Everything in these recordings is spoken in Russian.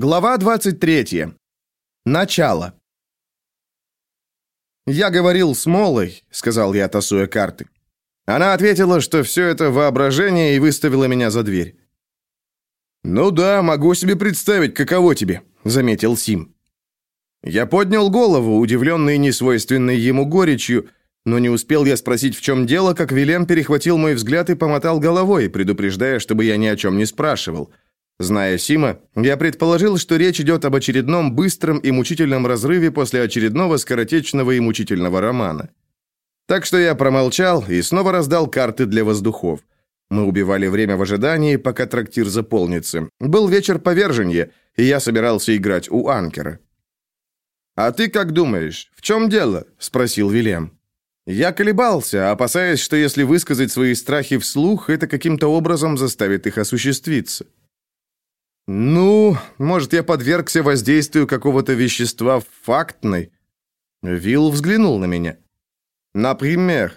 Глава 23. Начало. «Я говорил с Молой», — сказал я, тасуя карты. Она ответила, что все это воображение, и выставила меня за дверь. «Ну да, могу себе представить, каково тебе», — заметил Сим. Я поднял голову, удивленный несвойственной ему горечью, но не успел я спросить, в чем дело, как Вилем перехватил мой взгляд и помотал головой, предупреждая, чтобы я ни о чем не спрашивал. Зная Сима, я предположил, что речь идет об очередном быстром и мучительном разрыве после очередного скоротечного и мучительного романа. Так что я промолчал и снова раздал карты для воздухов. Мы убивали время в ожидании, пока трактир заполнится. Был вечер поверженья, и я собирался играть у анкера. «А ты как думаешь, в чем дело?» – спросил Вильям. Я колебался, опасаясь, что если высказать свои страхи вслух, это каким-то образом заставит их осуществиться. «Ну, может, я подвергся воздействию какого-то вещества фактной?» Вилл взглянул на меня. «Например?»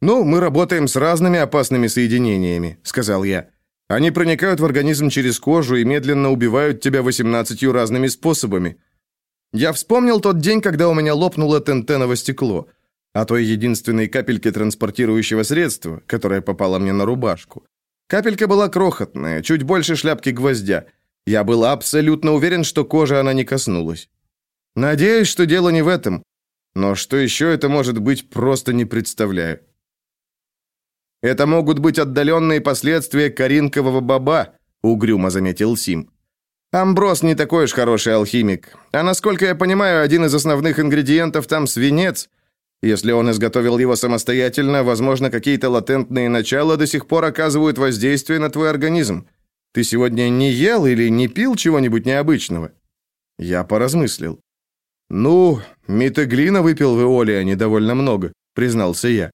«Ну, мы работаем с разными опасными соединениями», — сказал я. «Они проникают в организм через кожу и медленно убивают тебя восемнадцатью разными способами». Я вспомнил тот день, когда у меня лопнуло тентеново стекло, а той единственной капельке транспортирующего средства, которая попала мне на рубашку. Капелька была крохотная, чуть больше шляпки гвоздя. Я был абсолютно уверен, что кожа она не коснулась. Надеюсь, что дело не в этом. Но что еще это может быть, просто не представляю. Это могут быть отдаленные последствия коринкового баба, угрюмо заметил Сим. Амброс не такой уж хороший алхимик. А насколько я понимаю, один из основных ингредиентов там свинец, если он изготовил его самостоятельно, возможно, какие-то латентные начала до сих пор оказывают воздействие на твой организм. Ты сегодня не ел или не пил чего-нибудь необычного?» Я поразмыслил. «Ну, митоглина выпил в Иоле, а довольно много», — признался я.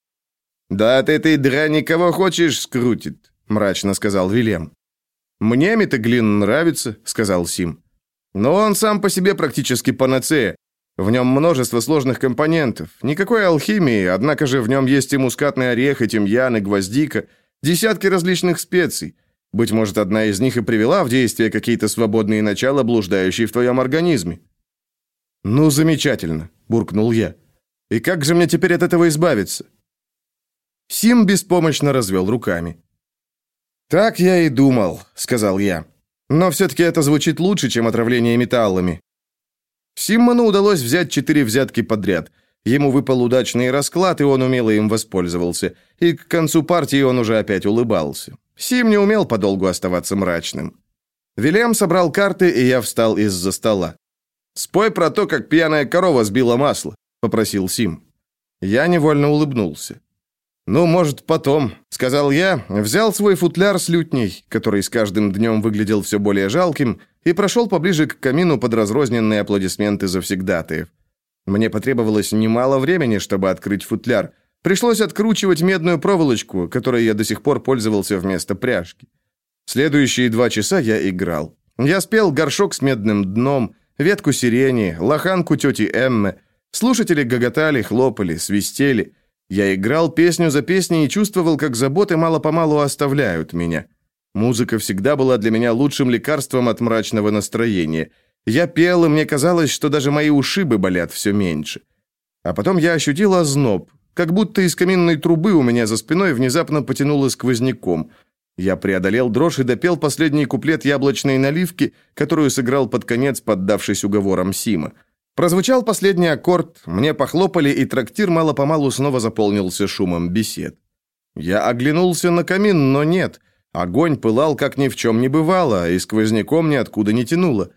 «Да от этой дряни кого хочешь скрутит», — мрачно сказал Вильям. «Мне митоглин нравится», — сказал Сим. «Но он сам по себе практически панацея. В нем множество сложных компонентов. Никакой алхимии, однако же в нем есть и мускатный орех, и тимьян, и гвоздика, десятки различных специй. Быть может, одна из них и привела в действие какие-то свободные начала, блуждающие в твоем организме. «Ну, замечательно», — буркнул я. «И как же мне теперь от этого избавиться?» Сим беспомощно развел руками. «Так я и думал», — сказал я. «Но все-таки это звучит лучше, чем отравление металлами. Симмону удалось взять четыре взятки подряд. Ему выпал удачный расклад, и он умело им воспользовался. И к концу партии он уже опять улыбался. Сим не умел подолгу оставаться мрачным. Вильям собрал карты, и я встал из-за стола. «Спой про то, как пьяная корова сбила масло», — попросил Сим. Я невольно улыбнулся. «Ну, может, потом», — сказал я, взял свой футляр с лютней, который с каждым днем выглядел все более жалким, и прошел поближе к камину под разрозненные аплодисменты завсегдатаев. Мне потребовалось немало времени, чтобы открыть футляр. Пришлось откручивать медную проволочку, которой я до сих пор пользовался вместо пряжки. Следующие два часа я играл. Я спел горшок с медным дном, ветку сирени, лоханку тети Эммы. Слушатели гоготали, хлопали, свистели. Я играл песню за песней и чувствовал, как заботы мало-помалу оставляют меня. Музыка всегда была для меня лучшим лекарством от мрачного настроения. Я пел, и мне казалось, что даже мои ушибы болят все меньше. А потом я ощутил озноб, как будто из каминной трубы у меня за спиной внезапно потянуло сквозняком. Я преодолел дрожь и допел последний куплет яблочной наливки, которую сыграл под конец, поддавшись уговорам Сима. Прозвучал последний аккорд, мне похлопали, и трактир мало-помалу снова заполнился шумом бесед. Я оглянулся на камин, но нет — Огонь пылал, как ни в чем не бывало, и сквозняком ниоткуда не тянуло.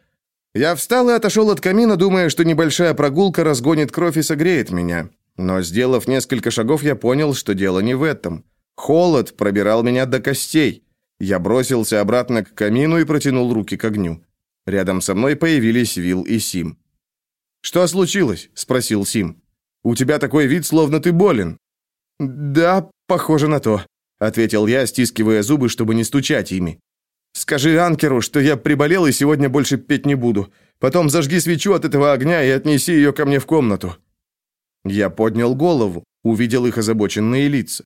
Я встал и отошел от камина, думая, что небольшая прогулка разгонит кровь и согреет меня. Но, сделав несколько шагов, я понял, что дело не в этом. Холод пробирал меня до костей. Я бросился обратно к камину и протянул руки к огню. Рядом со мной появились Вил и Сим. «Что случилось?» – спросил Сим. «У тебя такой вид, словно ты болен». «Да, похоже на то», ответил я, стискивая зубы, чтобы не стучать ими. Скажи Анкеру, что я приболел и сегодня больше петь не буду. Потом зажги свечу от этого огня и отнеси ее ко мне в комнату. Я поднял голову, увидел их озабоченные лица.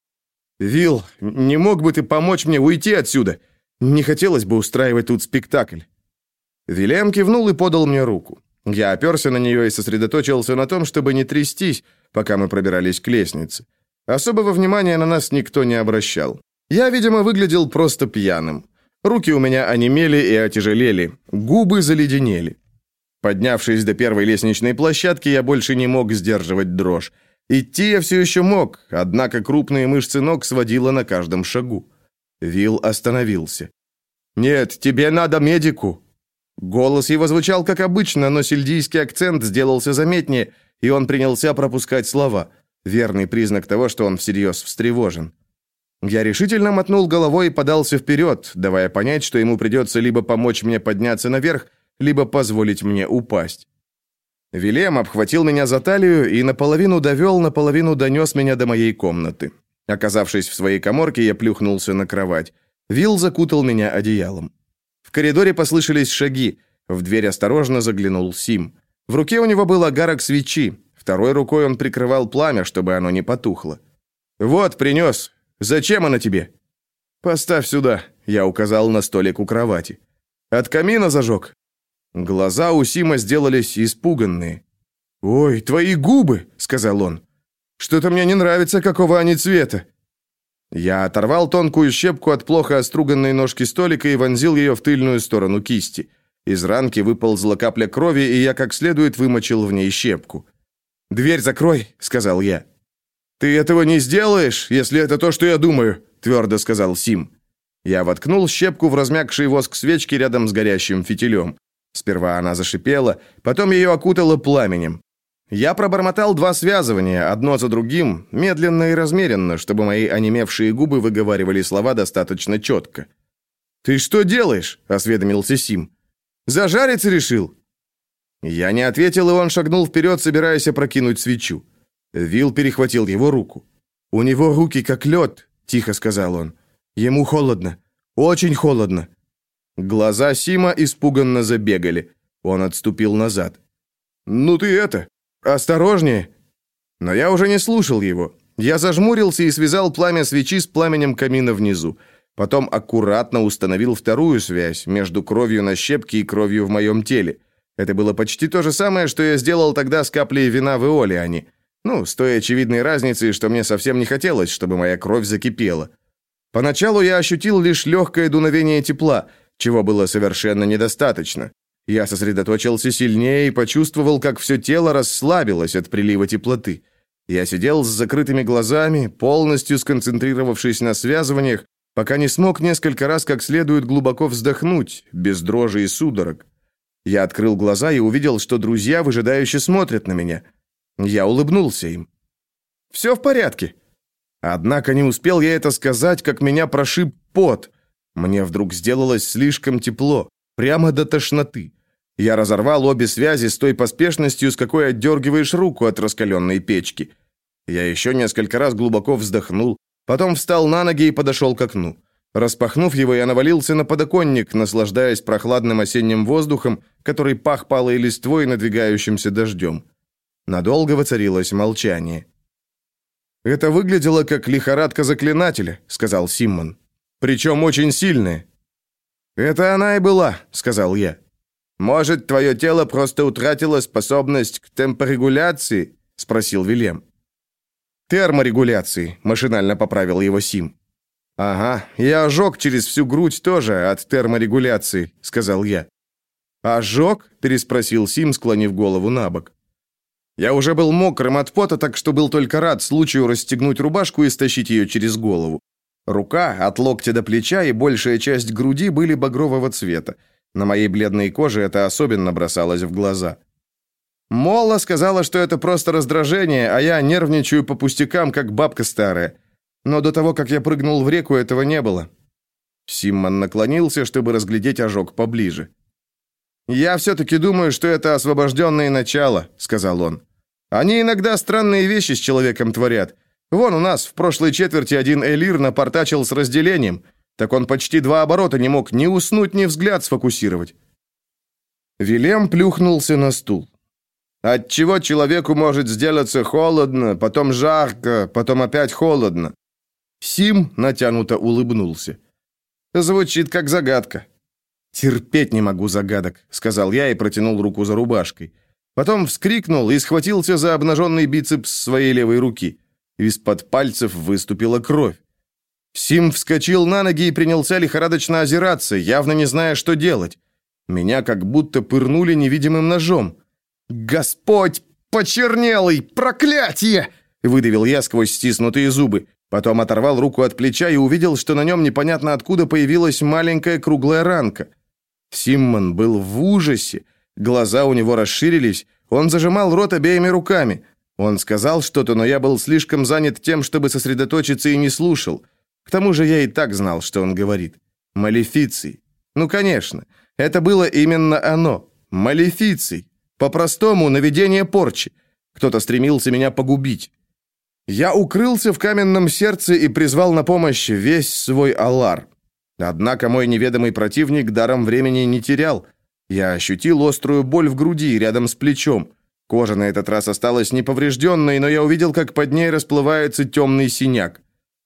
Вил, не мог бы ты помочь мне уйти отсюда? Не хотелось бы устраивать тут спектакль. Вилем кивнул и подал мне руку. Я оперся на нее и сосредоточился на том, чтобы не трястись, пока мы пробирались к лестнице. Особого внимания на нас никто не обращал. Я, видимо, выглядел просто пьяным. Руки у меня онемели и отяжелели, губы заледенели. Поднявшись до первой лестничной площадки, я больше не мог сдерживать дрожь. Идти я все еще мог, однако крупные мышцы ног сводило на каждом шагу. Вил остановился. «Нет, тебе надо медику!» Голос его звучал как обычно, но сельдийский акцент сделался заметнее, и он принялся пропускать слова. Верный признак того, что он всерьез встревожен. Я решительно мотнул головой и подался вперед, давая понять, что ему придется либо помочь мне подняться наверх, либо позволить мне упасть. Вилем обхватил меня за талию и наполовину довел, наполовину донес меня до моей комнаты. Оказавшись в своей коморке, я плюхнулся на кровать. Вил закутал меня одеялом. В коридоре послышались шаги. В дверь осторожно заглянул Сим. В руке у него был огарок свечи. Второй рукой он прикрывал пламя, чтобы оно не потухло. «Вот, принес. Зачем она тебе?» «Поставь сюда», — я указал на столик у кровати. «От камина зажег». Глаза у Сима сделались испуганные. «Ой, твои губы!» — сказал он. «Что-то мне не нравится, какого они цвета». Я оторвал тонкую щепку от плохо оструганной ножки столика и вонзил ее в тыльную сторону кисти. Из ранки выползла капля крови, и я как следует вымочил в ней щепку. «Дверь закрой», — сказал я. «Ты этого не сделаешь, если это то, что я думаю», — твердо сказал Сим. Я воткнул щепку в размягший воск свечки рядом с горящим фитилем. Сперва она зашипела, потом ее окутало пламенем. Я пробормотал два связывания, одно за другим, медленно и размеренно, чтобы мои онемевшие губы выговаривали слова достаточно четко. «Ты что делаешь?» – осведомился Сим. «Зажариться решил?» Я не ответил, и он шагнул вперед, собираясь опрокинуть свечу. Вил перехватил его руку. «У него руки как лед», – тихо сказал он. «Ему холодно. Очень холодно». Глаза Сима испуганно забегали. Он отступил назад. «Ну ты это, осторожнее!» Но я уже не слушал его. Я зажмурился и связал пламя свечи с пламенем камина внизу. Потом аккуратно установил вторую связь между кровью на щепке и кровью в моем теле. Это было почти то же самое, что я сделал тогда с каплей вина в Эолиане. Ну, с той очевидной разницей, что мне совсем не хотелось, чтобы моя кровь закипела. Поначалу я ощутил лишь легкое дуновение тепла – чего было совершенно недостаточно. Я сосредоточился сильнее и почувствовал, как все тело расслабилось от прилива теплоты. Я сидел с закрытыми глазами, полностью сконцентрировавшись на связываниях, пока не смог несколько раз как следует глубоко вздохнуть, без дрожи и судорог. Я открыл глаза и увидел, что друзья выжидающе смотрят на меня. Я улыбнулся им. «Все в порядке». Однако не успел я это сказать, как меня прошиб пот. Мне вдруг сделалось слишком тепло, прямо до тошноты. Я разорвал обе связи с той поспешностью, с какой отдергиваешь руку от раскаленной печки. Я еще несколько раз глубоко вздохнул, потом встал на ноги и подошел к окну. Распахнув его, я навалился на подоконник, наслаждаясь прохладным осенним воздухом, который пах палой листвой и надвигающимся дождем. Надолго воцарилось молчание. «Это выглядело как лихорадка заклинателя», — сказал Симмон. Причем очень сильные». «Это она и была», — сказал я. «Может, твое тело просто утратило способность к темпорегуляции?» — спросил Вильям. «Терморегуляции», — машинально поправил его Сим. «Ага, я ожог через всю грудь тоже от терморегуляции», — сказал я. «Ожог?» — переспросил Сим, склонив голову на бок. Я уже был мокрым от пота, так что был только рад случаю расстегнуть рубашку и стащить ее через голову. Рука от локтя до плеча и большая часть груди были багрового цвета. На моей бледной коже это особенно бросалось в глаза. Молла сказала, что это просто раздражение, а я нервничаю по пустякам, как бабка старая. Но до того, как я прыгнул в реку, этого не было. Симмон наклонился, чтобы разглядеть ожог поближе. «Я все-таки думаю, что это освобожденные начала», — сказал он. «Они иногда странные вещи с человеком творят. Вон у нас в прошлой четверти один Элир напортачил с разделением. Так он почти два оборота не мог ни уснуть, ни взгляд сфокусировать. Вилем плюхнулся на стул. От чего человеку может сделаться холодно, потом жарко, потом опять холодно? Сим натянуто улыбнулся. Звучит как загадка. «Терпеть не могу загадок», — сказал я и протянул руку за рубашкой. Потом вскрикнул и схватился за обнаженный бицепс своей левой руки. Из-под пальцев выступила кровь. Сим вскочил на ноги и принялся лихорадочно озираться, явно не зная, что делать. Меня как будто пырнули невидимым ножом. «Господь почернелый! Проклятие!» выдавил я сквозь стиснутые зубы. Потом оторвал руку от плеча и увидел, что на нем непонятно откуда появилась маленькая круглая ранка. Симмон был в ужасе. Глаза у него расширились. Он зажимал рот обеими руками. Он сказал что-то, но я был слишком занят тем, чтобы сосредоточиться и не слушал. К тому же я и так знал, что он говорит. Малефиций. Ну, конечно. Это было именно оно. Малефиций. По-простому, наведение порчи. Кто-то стремился меня погубить. Я укрылся в каменном сердце и призвал на помощь весь свой алар. Однако мой неведомый противник даром времени не терял. Я ощутил острую боль в груди рядом с плечом. Кожа на этот раз осталась неповрежденной, но я увидел, как под ней расплывается темный синяк.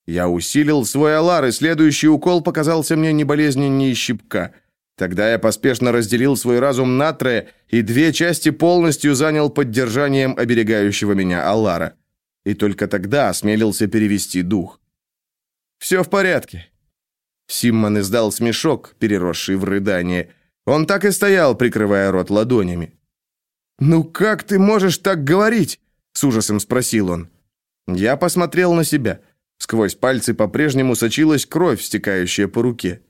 Я усилил свой алар, и следующий укол показался мне не болезненнее щипка. Тогда я поспешно разделил свой разум на трое, и две части полностью занял поддержанием оберегающего меня алара. И только тогда осмелился перевести дух. «Все в порядке. Симмон издал смешок, переросший в рыдание. Он так и стоял, прикрывая рот ладонями. «Ну как ты можешь так говорить?» — с ужасом спросил он. Я посмотрел на себя. Сквозь пальцы по-прежнему сочилась кровь, стекающая по руке.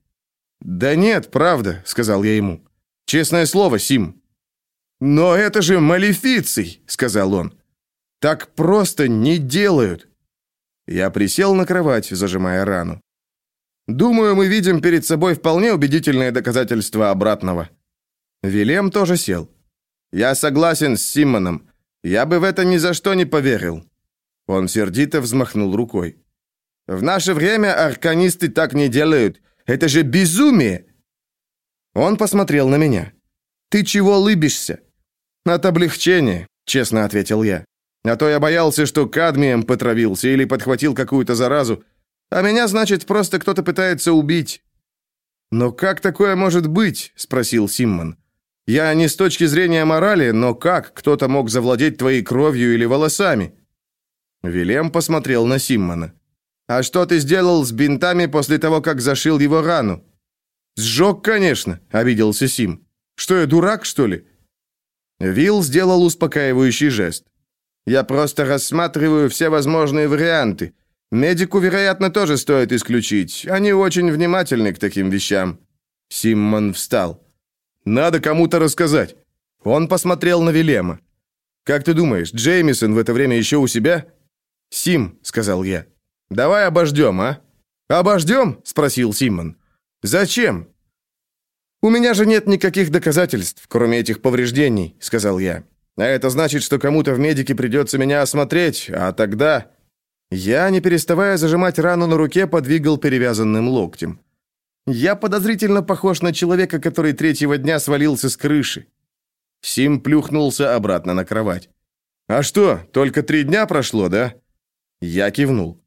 «Да нет, правда», — сказал я ему. «Честное слово, Сим». «Но это же малефиций», — сказал он. «Так просто не делают». Я присел на кровать, зажимая рану. Думаю, мы видим перед собой вполне убедительное доказательство обратного. Вилем тоже сел. Я согласен с Симоном. Я бы в это ни за что не поверил. Он сердито взмахнул рукой. В наше время арканисты так не делают. Это же безумие. Он посмотрел на меня. Ты чего лыбишься? От облегчения, честно ответил я. А то я боялся, что кадмием потравился или подхватил какую-то заразу. А меня, значит, просто кто-то пытается убить». «Но как такое может быть?» – спросил Симмон. «Я не с точки зрения морали, но как кто-то мог завладеть твоей кровью или волосами?» Вилем посмотрел на Симмона. «А что ты сделал с бинтами после того, как зашил его рану?» «Сжег, конечно», — обиделся Сим. «Что я, дурак, что ли?» Вилл сделал успокаивающий жест. «Я просто рассматриваю все возможные варианты. Медику, вероятно, тоже стоит исключить. Они очень внимательны к таким вещам. Симмон встал. Надо кому-то рассказать. Он посмотрел на Вилема. Как ты думаешь, Джеймисон в это время еще у себя? Сим, сказал я. Давай обождем, а? Обождем? спросил Симмон. Зачем? У меня же нет никаких доказательств, кроме этих повреждений, сказал я. А это значит, что кому-то в медике придется меня осмотреть, а тогда я, не переставая зажимать рану на руке, подвигал перевязанным локтем. Я подозрительно похож на человека, который третьего дня свалился с крыши. Сим плюхнулся обратно на кровать. «А что, только три дня прошло, да?» Я кивнул.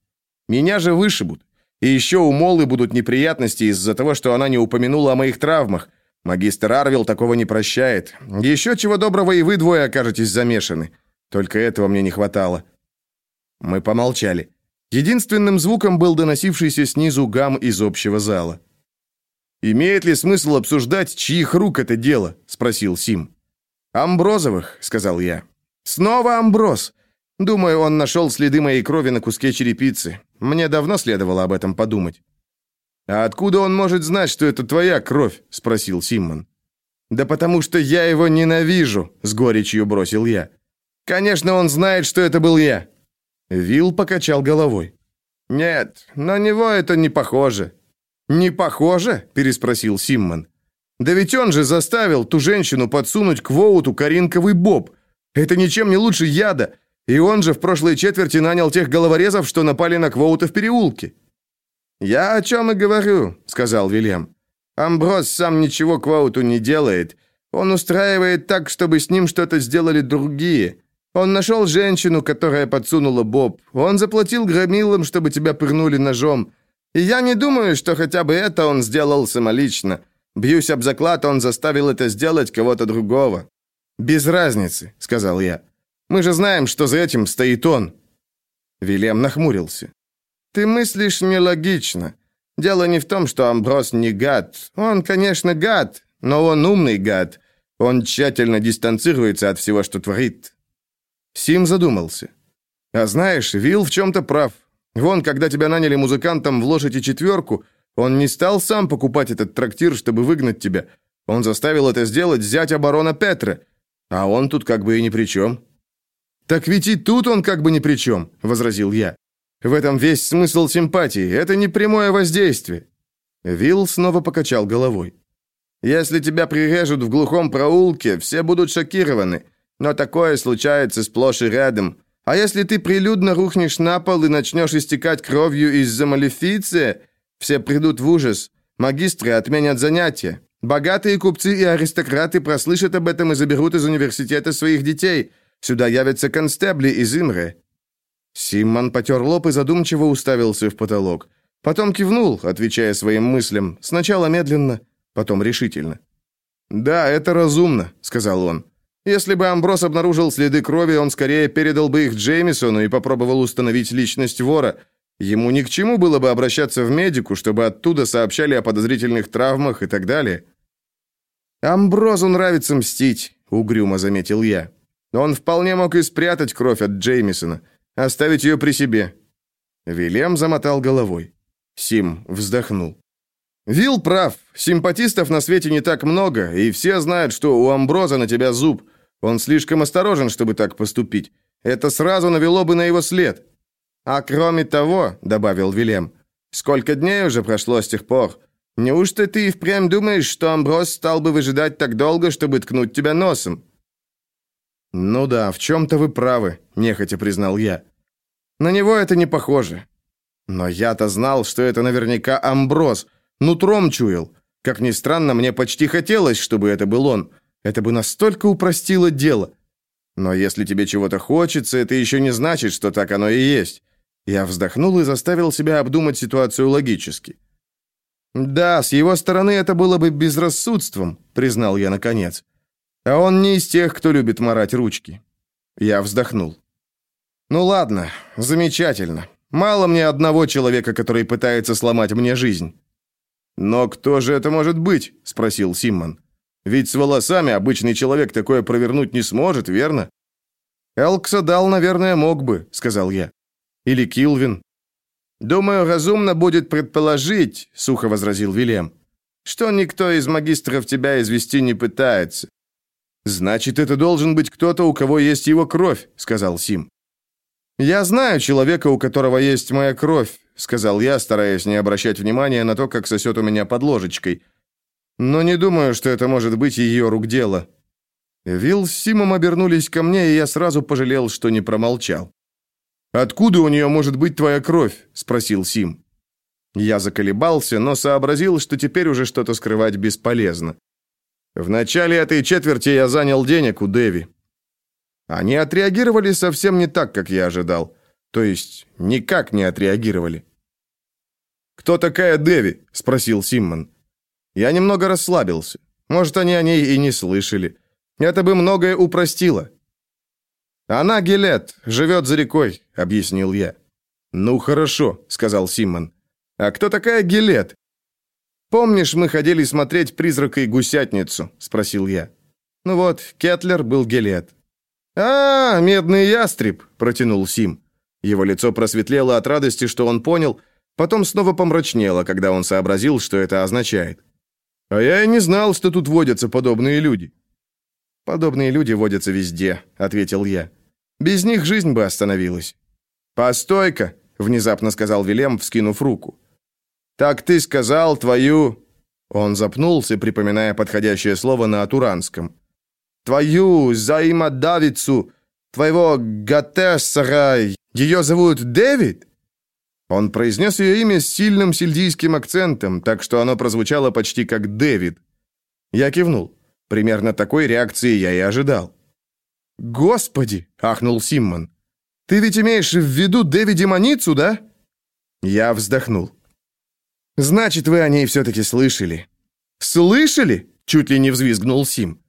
«Меня же вышибут. И еще у Моллы будут неприятности из-за того, что она не упомянула о моих травмах. Магистр Арвил такого не прощает. Еще чего доброго и вы двое окажетесь замешаны. Только этого мне не хватало». Мы помолчали. Единственным звуком был доносившийся снизу гам из общего зала. «Имеет ли смысл обсуждать, чьих рук это дело?» – спросил Сим. «Амброзовых», – сказал я. «Снова Амброз. Думаю, он нашел следы моей крови на куске черепицы. Мне давно следовало об этом подумать». «А откуда он может знать, что это твоя кровь?» – спросил Симмон. «Да потому что я его ненавижу», – с горечью бросил я. «Конечно, он знает, что это был я. Вил покачал головой. «Нет, на него это не похоже». «Не похоже?» – переспросил Симмон. «Да ведь он же заставил ту женщину подсунуть к Воуту коринковый боб. Это ничем не лучше яда. И он же в прошлой четверти нанял тех головорезов, что напали на Квоута в переулке». «Я о чем и говорю», — сказал Вильям. «Амброс сам ничего Квоуту не делает. Он устраивает так, чтобы с ним что-то сделали другие. Он нашел женщину, которая подсунула Боб. Он заплатил громилам, чтобы тебя пырнули ножом. И я не думаю, что хотя бы это он сделал самолично. Бьюсь об заклад, он заставил это сделать кого-то другого». «Без разницы», — сказал я. «Мы же знаем, что за этим стоит он». Вильям нахмурился. «Ты мыслишь нелогично. Дело не в том, что Амброс не гад. Он, конечно, гад, но он умный гад. Он тщательно дистанцируется от всего, что творит». Сим задумался. «А знаешь, Вилл в чем-то прав. Вон, когда тебя наняли музыкантом в лошади четверку, он не стал сам покупать этот трактир, чтобы выгнать тебя. Он заставил это сделать зятя барона Петра. А он тут как бы и ни при чем». «Так ведь и тут он как бы ни при чем», — возразил я. «В этом весь смысл симпатии. Это не прямое воздействие». Вилл снова покачал головой. «Если тебя прирежут в глухом проулке, все будут шокированы. Но такое случается сплошь и рядом. А если ты прилюдно рухнешь на пол и начнешь истекать кровью из-за малефиция, все придут в ужас. Магистры отменят занятия. Богатые купцы и аристократы прослышат об этом и заберут из университета своих детей. Сюда явятся констебли из Имре». Симмон потер лоб и задумчиво уставился в потолок. Потом кивнул, отвечая своим мыслям, сначала медленно, потом решительно. «Да, это разумно», — сказал он. «Если бы Амброс обнаружил следы крови, он скорее передал бы их Джеймисону и попробовал установить личность вора. Ему ни к чему было бы обращаться в медику, чтобы оттуда сообщали о подозрительных травмах и так далее». «Амброзу нравится мстить», — угрюмо заметил я. «Он вполне мог и спрятать кровь от Джеймисона, оставить ее при себе». Вильям замотал головой. Сим вздохнул. «Вилл прав. Симпатистов на свете не так много, и все знают, что у Амброза на тебя зуб. Он слишком осторожен, чтобы так поступить. Это сразу навело бы на его след». «А кроме того», — добавил Вильям, — «сколько дней уже прошло с тех пор? Неужто ты и впрямь думаешь, что Амброс стал бы выжидать так долго, чтобы ткнуть тебя носом?» «Ну да, в чем-то вы правы», — нехотя признал я. «На него это не похоже. Но я-то знал, что это наверняка Амброс. Нутром чуял. Как ни странно, мне почти хотелось, чтобы это был он. Это бы настолько упростило дело. Но если тебе чего-то хочется, это еще не значит, что так оно и есть». Я вздохнул и заставил себя обдумать ситуацию логически. «Да, с его стороны это было бы безрассудством», — признал я наконец. «А он не из тех, кто любит марать ручки». Я вздохнул. «Ну ладно, замечательно. Мало мне одного человека, который пытается сломать мне жизнь». «Но кто же это может быть?» — спросил Симмон. «Ведь с волосами обычный человек такое провернуть не сможет, верно?» «Элксадал, наверное, мог бы», — сказал я. «Или Килвин. «Думаю, разумно будет предположить», — сухо возразил Вильям, «что никто из магистров тебя извести не пытается». «Значит, это должен быть кто-то, у кого есть его кровь», — сказал Сим. «Я знаю человека, у которого есть моя кровь», — сказал я, стараясь не обращать внимания на то, как сосет у меня под ложечкой. «Но не думаю, что это может быть ее рук дело». Вилл с Симом обернулись ко мне, и я сразу пожалел, что не промолчал. «Откуда у нее может быть твоя кровь?» – спросил Сим. Я заколебался, но сообразил, что теперь уже что-то скрывать бесполезно. В начале этой четверти я занял денег у Дэви. Они отреагировали совсем не так, как я ожидал. То есть, никак не отреагировали. «Кто такая Дэви?» – спросил Симмон. Я немного расслабился. Может, они о ней и не слышали. Это бы многое упростило. «Она Гелет, живет за рекой», — объяснил я. «Ну, хорошо», — сказал Симон. «А кто такая Гелет?» «Помнишь, мы ходили смотреть «Призрака и гусятницу»?» — спросил я. «Ну вот, Кетлер был Гелет». «А, медный ястреб!» — протянул Сим. Его лицо просветлело от радости, что он понял, потом снова помрачнело, когда он сообразил, что это означает. «А я и не знал, что тут водятся подобные люди». «Подобные люди водятся везде», — ответил я. «Без них жизнь бы остановилась». «Постой-ка», — внезапно сказал Вилем, вскинув руку. «Так ты сказал твою...» Он запнулся, припоминая подходящее слово на атуранском. «Твою взаимодавицу, твоего Гатессера, ее зовут Дэвид?» Он произнес ее имя с сильным сельдийским акцентом, так что оно прозвучало почти как «Дэвид». Я кивнул. Примерно такой реакции я и ожидал. «Господи!» — ахнул Симмон. «Ты ведь имеешь в виду Дэви Демоницу, да?» Я вздохнул. «Значит, вы о ней все-таки слышали». «Слышали?» — чуть ли не взвизгнул Сим.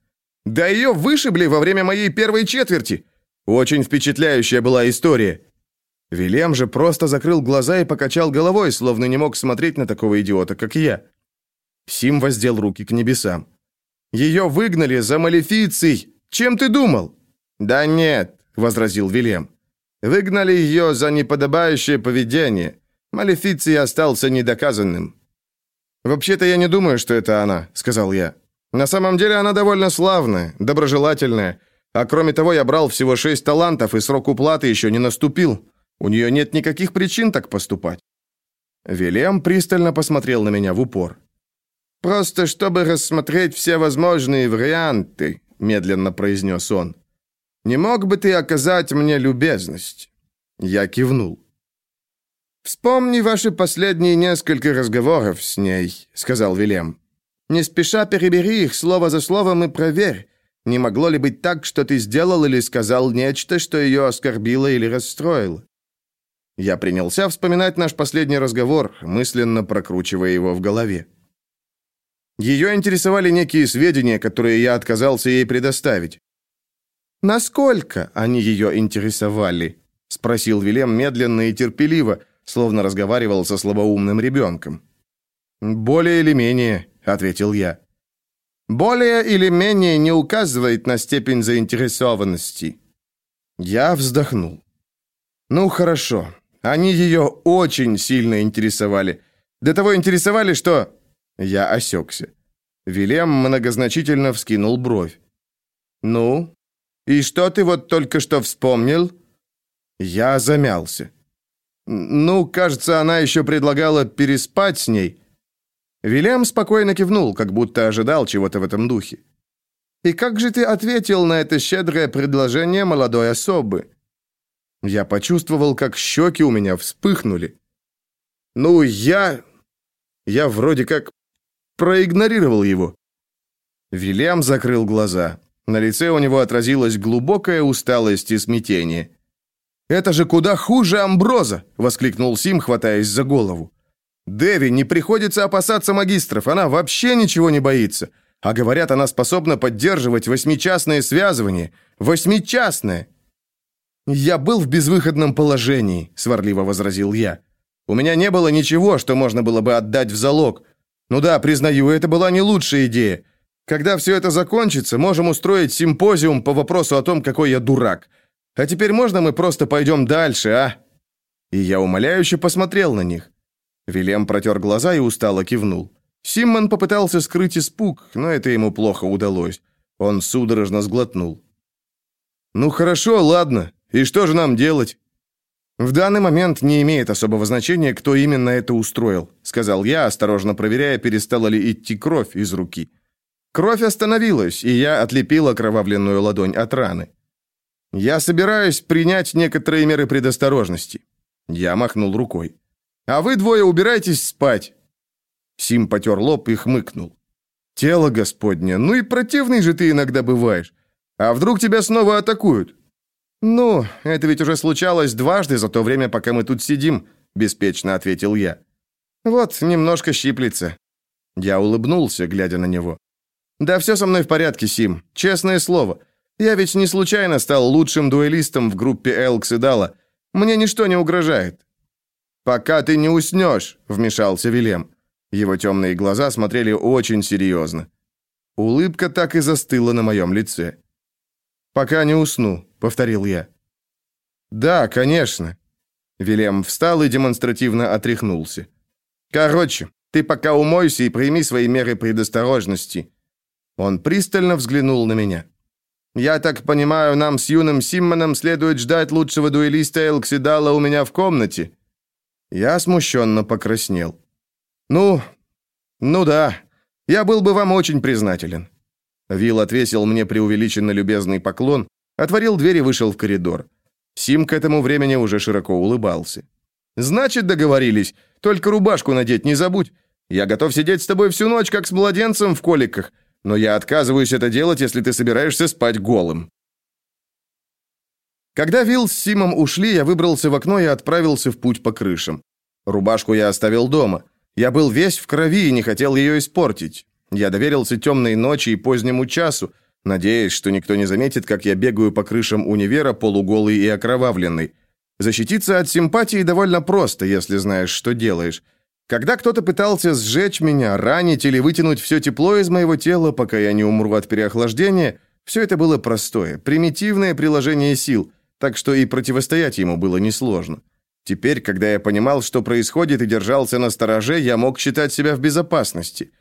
«Да ее вышибли во время моей первой четверти. Очень впечатляющая была история». Вильям же просто закрыл глаза и покачал головой, словно не мог смотреть на такого идиота, как я. Сим воздел руки к небесам. «Ее выгнали за малефиций! Чем ты думал?» «Да нет», — возразил Вильям. «Выгнали ее за неподобающее поведение. Малефиций остался недоказанным». «Вообще-то я не думаю, что это она», — сказал я. «На самом деле она довольно славная, доброжелательная. А кроме того, я брал всего шесть талантов, и срок уплаты еще не наступил. У нее нет никаких причин так поступать». Вильям пристально посмотрел на меня в упор. «Просто чтобы рассмотреть все возможные варианты», — медленно произнес он. «Не мог бы ты оказать мне любезность?» Я кивнул. «Вспомни ваши последние несколько разговоров с ней», — сказал Вильям. «Не спеша перебери их слово за словом и проверь. Не могло ли быть так, что ты сделал или сказал нечто, что ее оскорбило или расстроило?» Я принялся вспоминать наш последний разговор, мысленно прокручивая его в голове. Ее интересовали некие сведения, которые я отказался ей предоставить. «Насколько они ее интересовали?» — спросил Вилем медленно и терпеливо, — словно разговаривал со слабоумным ребенком. «Более или менее», — ответил я. «Более или менее не указывает на степень заинтересованности». Я вздохнул. «Ну, хорошо. Они ее очень сильно интересовали. До того интересовали, что...» Я осекся. Вилем многозначительно вскинул бровь. «Ну? И что ты вот только что вспомнил?» Я замялся. «Ну, кажется, она еще предлагала переспать с ней». Вильям спокойно кивнул, как будто ожидал чего-то в этом духе. «И как же ты ответил на это щедрое предложение молодой особы?» Я почувствовал, как щеки у меня вспыхнули. «Ну, я... я вроде как проигнорировал его». Вильям закрыл глаза. На лице у него отразилась глубокая усталость и смятение. «Это же куда хуже Амброза!» — воскликнул Сим, хватаясь за голову. «Деви, не приходится опасаться магистров, она вообще ничего не боится. А говорят, она способна поддерживать восьмичастное связывание. Восьмичастное!» «Я был в безвыходном положении», — сварливо возразил я. «У меня не было ничего, что можно было бы отдать в залог. Ну да, признаю, это была не лучшая идея. Когда все это закончится, можем устроить симпозиум по вопросу о том, какой я дурак. А теперь можно мы просто пойдем дальше, а?» И я умоляюще посмотрел на них. Вильям протер глаза и устало кивнул. Симмон попытался скрыть испуг, но это ему плохо удалось. Он судорожно сглотнул. «Ну хорошо, ладно. И что же нам делать?» «В данный момент не имеет особого значения, кто именно это устроил», сказал я, осторожно проверяя, перестала ли идти кровь из руки. Кровь остановилась, и я отлепила кровавленную ладонь от раны. Я собираюсь принять некоторые меры предосторожности. Я махнул рукой. А вы двое убирайтесь спать. Сим потер лоб и хмыкнул. Тело Господне, ну и противный же ты иногда бываешь. А вдруг тебя снова атакуют? Ну, это ведь уже случалось дважды за то время, пока мы тут сидим, беспечно ответил я. Вот, немножко щиплется. Я улыбнулся, глядя на него. Да все со мной в порядке, Сим, честное слово. Я ведь не случайно стал лучшим дуэлистом в группе Элкс и Дала. Мне ничто не угрожает». «Пока ты не уснешь», — вмешался Вилем. Его темные глаза смотрели очень серьезно. Улыбка так и застыла на моем лице. «Пока не усну», — повторил я. «Да, конечно». Вилем встал и демонстративно отряхнулся. «Короче, ты пока умойся и прими свои меры предосторожности». Он пристально взглянул на меня. Я так понимаю, нам с юным Симмоном следует ждать лучшего дуэлиста Элксидала у меня в комнате?» Я смущенно покраснел. «Ну, ну да, я был бы вам очень признателен». Вилл отвесил мне преувеличенно любезный поклон, отворил дверь и вышел в коридор. Сим к этому времени уже широко улыбался. «Значит, договорились. Только рубашку надеть не забудь. Я готов сидеть с тобой всю ночь, как с младенцем в коликах но я отказываюсь это делать, если ты собираешься спать голым». Когда Вилл с Симом ушли, я выбрался в окно и отправился в путь по крышам. Рубашку я оставил дома. Я был весь в крови и не хотел ее испортить. Я доверился темной ночи и позднему часу, надеясь, что никто не заметит, как я бегаю по крышам универа полуголый и окровавленный. Защититься от симпатии довольно просто, если знаешь, что делаешь. Когда кто-то пытался сжечь меня, ранить или вытянуть все тепло из моего тела, пока я не умру от переохлаждения, все это было простое, примитивное приложение сил, так что и противостоять ему было несложно. Теперь, когда я понимал, что происходит и держался на стороже, я мог считать себя в безопасности.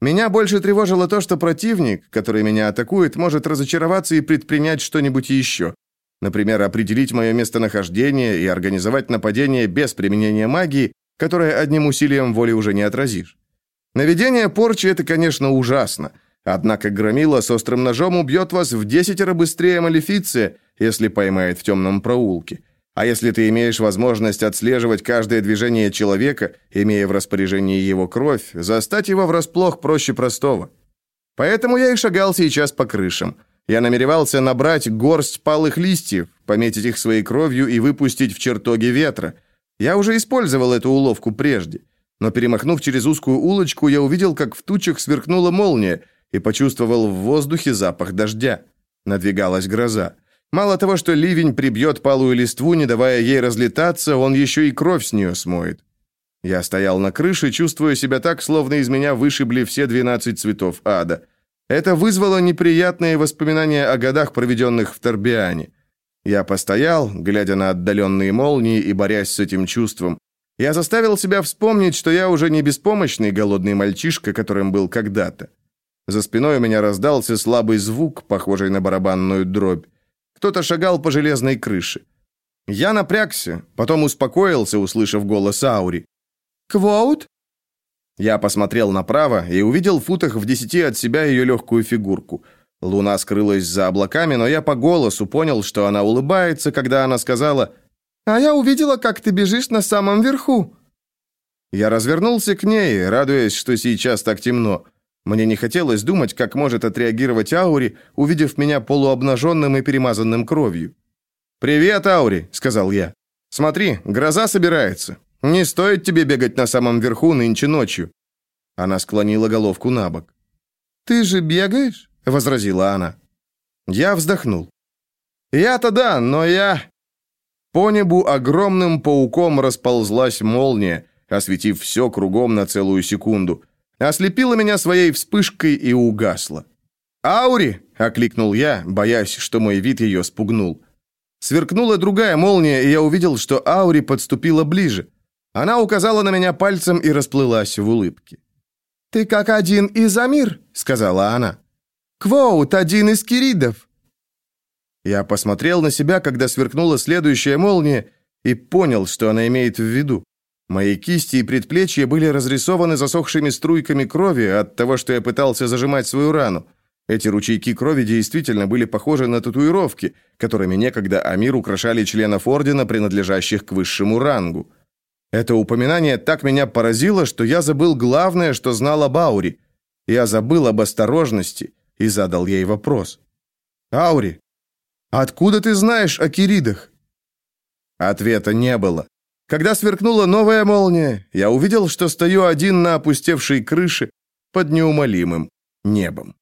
Меня больше тревожило то, что противник, который меня атакует, может разочароваться и предпринять что-нибудь еще. Например, определить мое местонахождение и организовать нападение без применения магии, которое одним усилием воли уже не отразишь. Наведение порчи – это, конечно, ужасно. Однако громила с острым ножом убьет вас в десятеро быстрее малефиция, если поймает в темном проулке. А если ты имеешь возможность отслеживать каждое движение человека, имея в распоряжении его кровь, застать его врасплох проще простого. Поэтому я и шагал сейчас по крышам. Я намеревался набрать горсть палых листьев, пометить их своей кровью и выпустить в чертоги ветра. Я уже использовал эту уловку прежде. Но перемахнув через узкую улочку, я увидел, как в тучах сверкнула молния и почувствовал в воздухе запах дождя. Надвигалась гроза. Мало того, что ливень прибьет палую листву, не давая ей разлетаться, он еще и кровь с нее смоет. Я стоял на крыше, чувствуя себя так, словно из меня вышибли все 12 цветов ада. Это вызвало неприятные воспоминания о годах, проведенных в Торбиане. Я постоял, глядя на отдаленные молнии и борясь с этим чувством. Я заставил себя вспомнить, что я уже не беспомощный голодный мальчишка, которым был когда-то. За спиной у меня раздался слабый звук, похожий на барабанную дробь. Кто-то шагал по железной крыше. Я напрягся, потом успокоился, услышав голос Аури. «Квоут?» Я посмотрел направо и увидел в футах в десяти от себя ее легкую фигурку. Луна скрылась за облаками, но я по голосу понял, что она улыбается, когда она сказала «А я увидела, как ты бежишь на самом верху». Я развернулся к ней, радуясь, что сейчас так темно. Мне не хотелось думать, как может отреагировать Аури, увидев меня полуобнаженным и перемазанным кровью. «Привет, Аури», — сказал я. «Смотри, гроза собирается. Не стоит тебе бегать на самом верху нынче ночью». Она склонила головку на бок. «Ты же бегаешь?» — возразила она. Я вздохнул. «Я-то да, но я...» По небу огромным пауком расползлась молния, осветив все кругом на целую секунду — ослепила меня своей вспышкой и угасла. «Аури!» — окликнул я, боясь, что мой вид ее спугнул. Сверкнула другая молния, и я увидел, что Аури подступила ближе. Она указала на меня пальцем и расплылась в улыбке. «Ты как один из Амир», — сказала она. «Квоут один из киридов». Я посмотрел на себя, когда сверкнула следующая молния, и понял, что она имеет в виду. Мои кисти и предплечья были разрисованы засохшими струйками крови от того, что я пытался зажимать свою рану. Эти ручейки крови действительно были похожи на татуировки, которыми некогда Амир украшали членов ордена, принадлежащих к высшему рангу. Это упоминание так меня поразило, что я забыл главное, что знал об Аури. Я забыл об осторожности и задал ей вопрос. «Аури, откуда ты знаешь о Киридах?» Ответа не было. Когда сверкнула новая молния, я увидел, что стою один на опустевшей крыше под неумолимым небом.